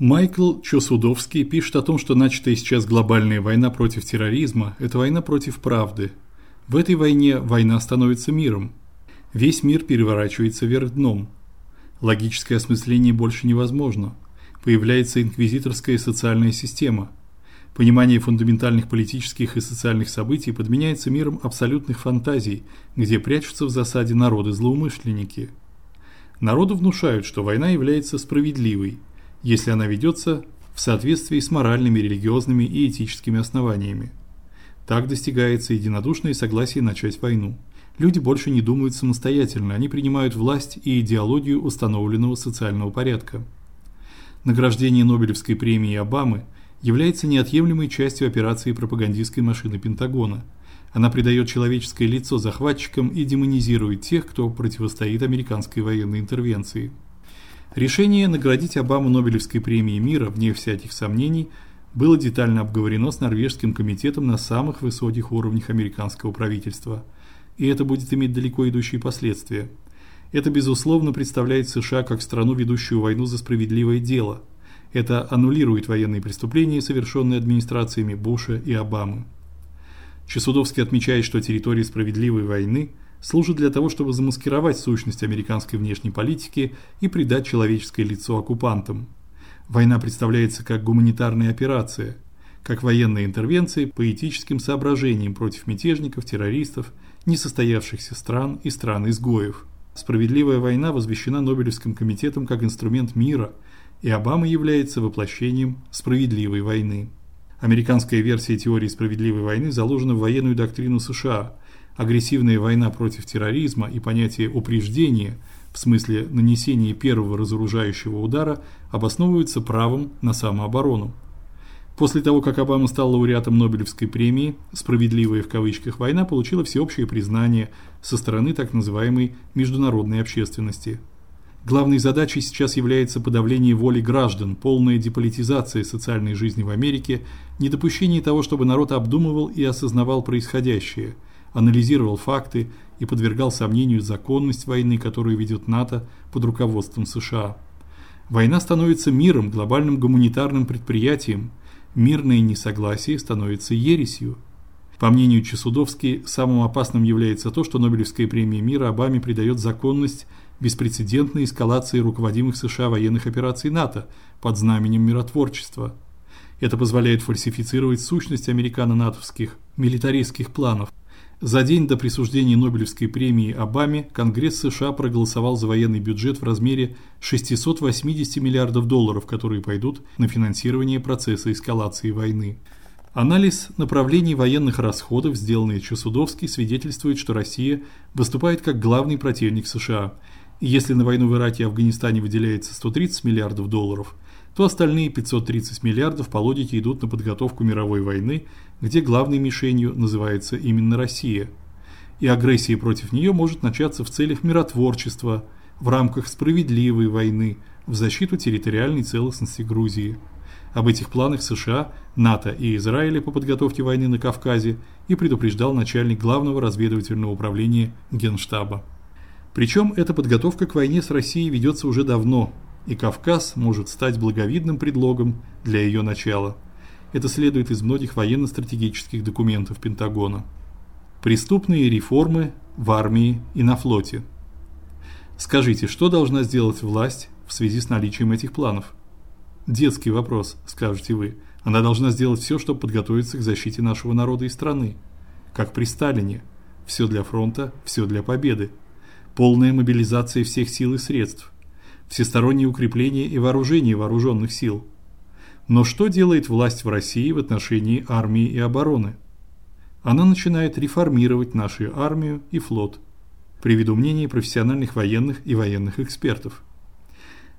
Майкл Чосудовский пишет о том, что начатая сейчас глобальная война против терроризма – это война против правды. В этой войне война становится миром. Весь мир переворачивается вверх дном. Логическое осмысление больше невозможно. Появляется инквизиторская социальная система. Понимание фундаментальных политических и социальных событий подменяется миром абсолютных фантазий, где прячутся в засаде народы-злоумышленники. Народу внушают, что война является справедливой – если она ведется в соответствии с моральными, религиозными и этическими основаниями. Так достигается единодушное согласие начать войну. Люди больше не думают самостоятельно, они принимают власть и идеологию установленного социального порядка. Награждение Нобелевской премии Обамы является неотъемлемой частью операции пропагандистской машины Пентагона. Она придает человеческое лицо захватчикам и демонизирует тех, кто противостоит американской военной интервенции. Решение наградить Обаму Нобелевской премией мира, вне всяких сомнений, было детально обговорено с норвежским комитетом на самых высоких уровнях американского правительства. И это будет иметь далеко идущие последствия. Это безусловно представляет США как страну, ведущую войну за справедливое дело. Это аннулирует военные преступления, совершенные администрациями Буша и Обамы. Чесудовский отмечает, что территория справедливой войны – служит для того, чтобы замаскировать сущность американской внешней политики и придать человеческое лицо оккупантам. Война представляется как гуманитарная операция, как военная интервенция по этическим соображениям против мятежников, террористов, несостоявшихся стран и стран-изгоев. Справедливая война возвещена Нобелевским комитетом как инструмент мира, и Обама является воплощением справедливой войны. Американская версия теории справедливой войны заложена в военную доктрину США – агрессивная война против терроризма и понятие упреждения в смысле нанесения первого разоружающего удара обосновываются правом на самооборону. После того, как Обама стал лауреатом Нобелевской премии, справедливая в кавычках война получила всеобщее признание со стороны так называемой международной общественности. Главной задачей сейчас является подавление воли граждан, полная деполитизация социальной жизни в Америке, недопущение того, чтобы народ обдумывал и осознавал происходящее – анализировал факты и подвергал сомнению законность войны, которую ведет НАТО под руководством США. Война становится миром, глобальным гуманитарным предприятием. Мирное несогласие становится ересью. По мнению Чесудовски, самым опасным является то, что Нобелевская премия мира Обаме придает законность беспрецедентной эскалации руководимых США военных операций НАТО под знаменем миротворчества. Это позволяет фальсифицировать сущность американо-натовских милитаристских планов. За день до присуждения Нобелевской премии Обаме Конгресс США проголосовал за военный бюджет в размере 680 миллиардов долларов, которые пойдут на финансирование процесса эскалации войны. Анализ направлений военных расходов, сделанный Чусудовский, свидетельствует, что Россия выступает как главный противник США. Если на войну в Ираке и Афганистане выделяется 130 миллиардов долларов, то остальные 530 миллиардов по логике идут на подготовку мировой войны, где главной мишенью называется именно Россия. И агрессия против нее может начаться в целях миротворчества, в рамках справедливой войны, в защиту территориальной целостности Грузии. Об этих планах США, НАТО и Израиля по подготовке войны на Кавказе и предупреждал начальник главного разведывательного управления Генштаба. Причем эта подготовка к войне с Россией ведется уже давно, и Кавказ может стать благовидным предлогом для ее начала. Это следует из многих военно-стратегических документов Пентагона. Преступные реформы в армии и на флоте. Скажите, что должна сделать власть в связи с наличием этих планов? Детский вопрос, скажете вы. Она должна сделать все, чтобы подготовиться к защите нашего народа и страны. Как при Сталине. Все для фронта, все для победы. Полная мобилизация всех сил и средств всестороннее укрепление и вооружение вооруженных сил. Но что делает власть в России в отношении армии и обороны? Она начинает реформировать нашу армию и флот. Приведу мнение профессиональных военных и военных экспертов.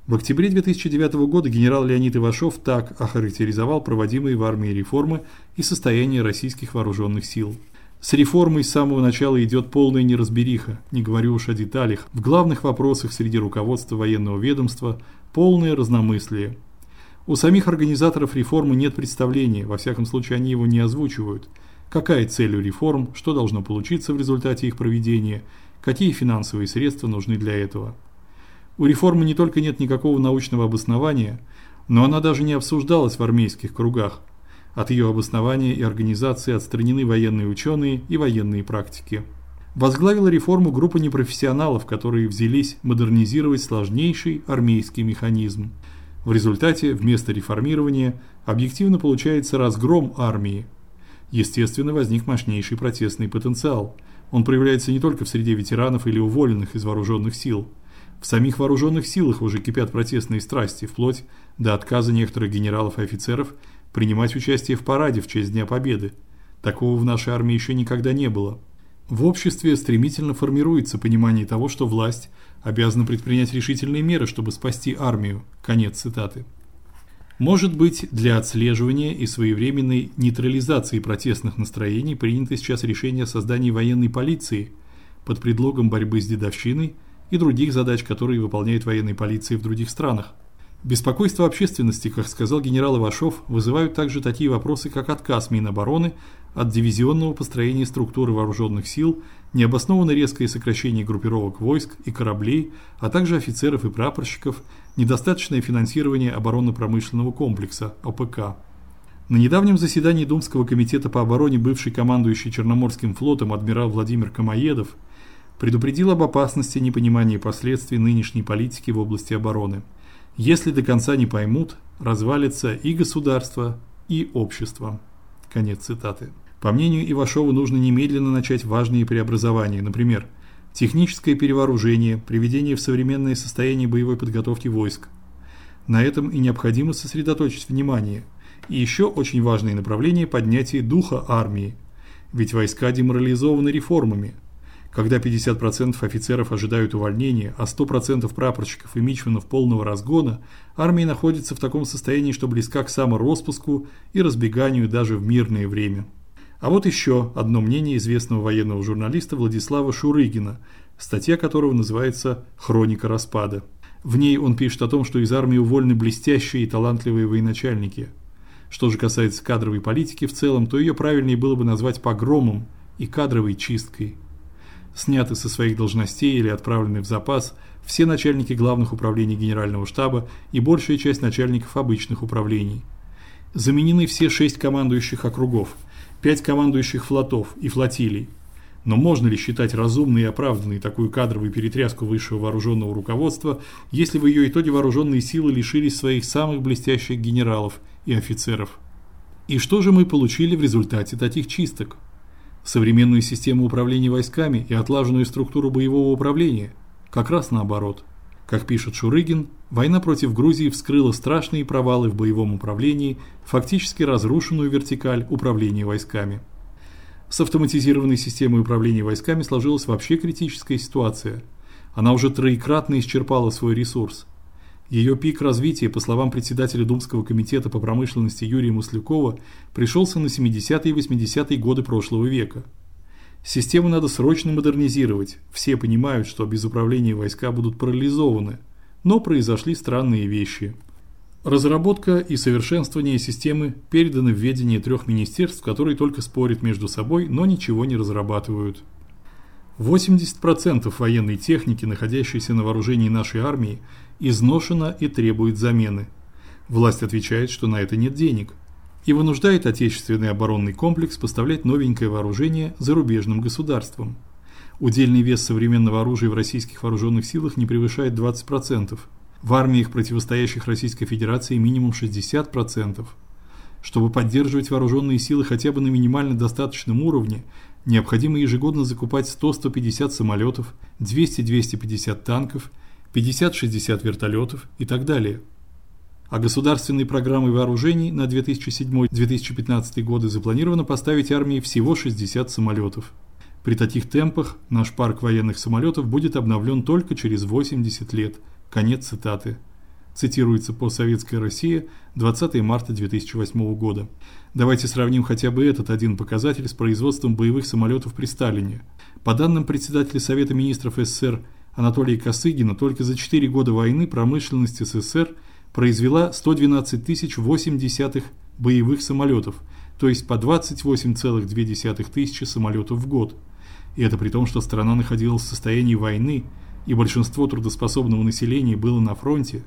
В октябре 2009 года генерал Леонид Ивашов так охарактеризовал проводимые в армии реформы и состояние российских вооруженных сил – с реформой с самого начала идет полная неразбериха, не говорю уж о деталях. В главных вопросах среди руководства военного ведомства полное разномыслие. У самих организаторов реформы нет представления, во всяком случае они его не озвучивают. Какая цель у реформ, что должно получиться в результате их проведения, какие финансовые средства нужны для этого. У реформы не только нет никакого научного обоснования, но она даже не обсуждалась в армейских кругах. От ее обоснования и организации отстранены военные ученые и военные практики. Возглавила реформу группа непрофессионалов, которые взялись модернизировать сложнейший армейский механизм. В результате вместо реформирования объективно получается разгром армии. Естественно, возник мощнейший протестный потенциал. Он проявляется не только в среде ветеранов или уволенных из вооруженных сил. В самих вооруженных силах уже кипят протестные страсти, вплоть до отказа некоторых генералов и офицеров принимать участие в параде в честь Дня Победы. Такого в нашей армии еще никогда не было. В обществе стремительно формируется понимание того, что власть обязана предпринять решительные меры, чтобы спасти армию. Конец цитаты. Может быть, для отслеживания и своевременной нейтрализации протестных настроений принято сейчас решение о создании военной полиции под предлогом борьбы с дедовщиной и других задач, которые выполняет военная полиция в других странах. Беспокойство общественности, как сказал генерал Ивашов, вызывают также такие вопросы, как отказ Минобороны от дивизионного построения структуры вооруженных сил, необоснованное резкое сокращение группировок войск и кораблей, а также офицеров и прапорщиков, недостаточное финансирование оборонно-промышленного комплекса ОПК. На недавнем заседании Думского комитета по обороне бывший командующий Черноморским флотом адмирал Владимир Камоедов предупредил об опасности непонимания последствий нынешней политики в области обороны. Если до конца не поймут, развалится и государство, и общество. Конец цитаты. По мнению Ивашова, нужно немедленно начать важные преобразования, например, техническое перевооружение, приведение в современное состояние боевой подготовки войск. На этом и необходимо сосредоточить внимание. И еще очень важное направление поднятие духа армии. Ведь войска деморализованы реформами – когда 50% офицеров ожидают увольнения, а 100% прапорщиков и мичманов полного разгона, армия находится в таком состоянии, что близка к самороспуску и разбеганию даже в мирное время. А вот еще одно мнение известного военного журналиста Владислава Шурыгина, статья которого называется «Хроника распада». В ней он пишет о том, что из армии уволены блестящие и талантливые военачальники. Что же касается кадровой политики в целом, то ее правильнее было бы назвать погромом и кадровой чисткой – сняты со своих должностей или отправлены в запас все начальники главных управлений Генерального штаба и большая часть начальников обычных управлений. Заменены все шесть командующих округов, пять командующих флотов и флотилий. Но можно ли считать разумной и оправданной такую кадровую перетряску высшего вооруженного руководства, если в ее итоге вооруженные силы лишились своих самых блестящих генералов и офицеров? И что же мы получили в результате таких чисток? Современную систему управления войсками и отлаженную структуру боевого управления. Как раз наоборот. Как пишет Шурыгин, война против Грузии вскрыла страшные провалы в боевом управлении, фактически разрушенную вертикаль управления войсками. С автоматизированной системой управления войсками сложилась вообще критическая ситуация. Она уже троекратно исчерпала свой ресурс. Ее пик развития, по словам председателя Думского комитета по промышленности Юрия Маслякова, пришелся на 70-е и 80-е годы прошлого века. Систему надо срочно модернизировать. Все понимают, что без управления войска будут парализованы. Но произошли странные вещи. Разработка и совершенствование системы переданы в ведение трех министерств, которые только спорят между собой, но ничего не разрабатывают. 80% военной техники, находящейся на вооружении нашей армии, изношена и требует замены. Власть отвечает, что на это нет денег и вынуждает отечественный оборонный комплекс поставлять новенькое вооружение зарубежным государствам. Удельный вес современного оружия в российских вооруженных силах не превышает 20%. В армиях, противостоящих Российской Федерации, минимум 60%. Чтобы поддерживать вооруженные силы хотя бы на минимально достаточном уровне, необходимо ежегодно закупать 100-150 самолетов, 200-250 танков – 50-60 вертолетов и так далее. А государственной программой вооружений на 2007-2015 годы запланировано поставить армии всего 60 самолетов. При таких темпах наш парк военных самолетов будет обновлен только через 80 лет. Конец цитаты. Цитируется по «Советская Россия» 20 марта 2008 года. Давайте сравним хотя бы этот один показатель с производством боевых самолетов при Сталине. По данным председателя Совета министров СССр Анатолия Косыгина только за 4 года войны промышленность СССР произвела 112 008 боевых самолетов, то есть по 28,2 тысячи самолетов в год. И это при том, что страна находилась в состоянии войны, и большинство трудоспособного населения было на фронте.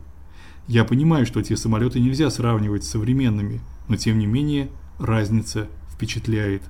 Я понимаю, что те самолеты нельзя сравнивать с современными, но тем не менее разница впечатляет.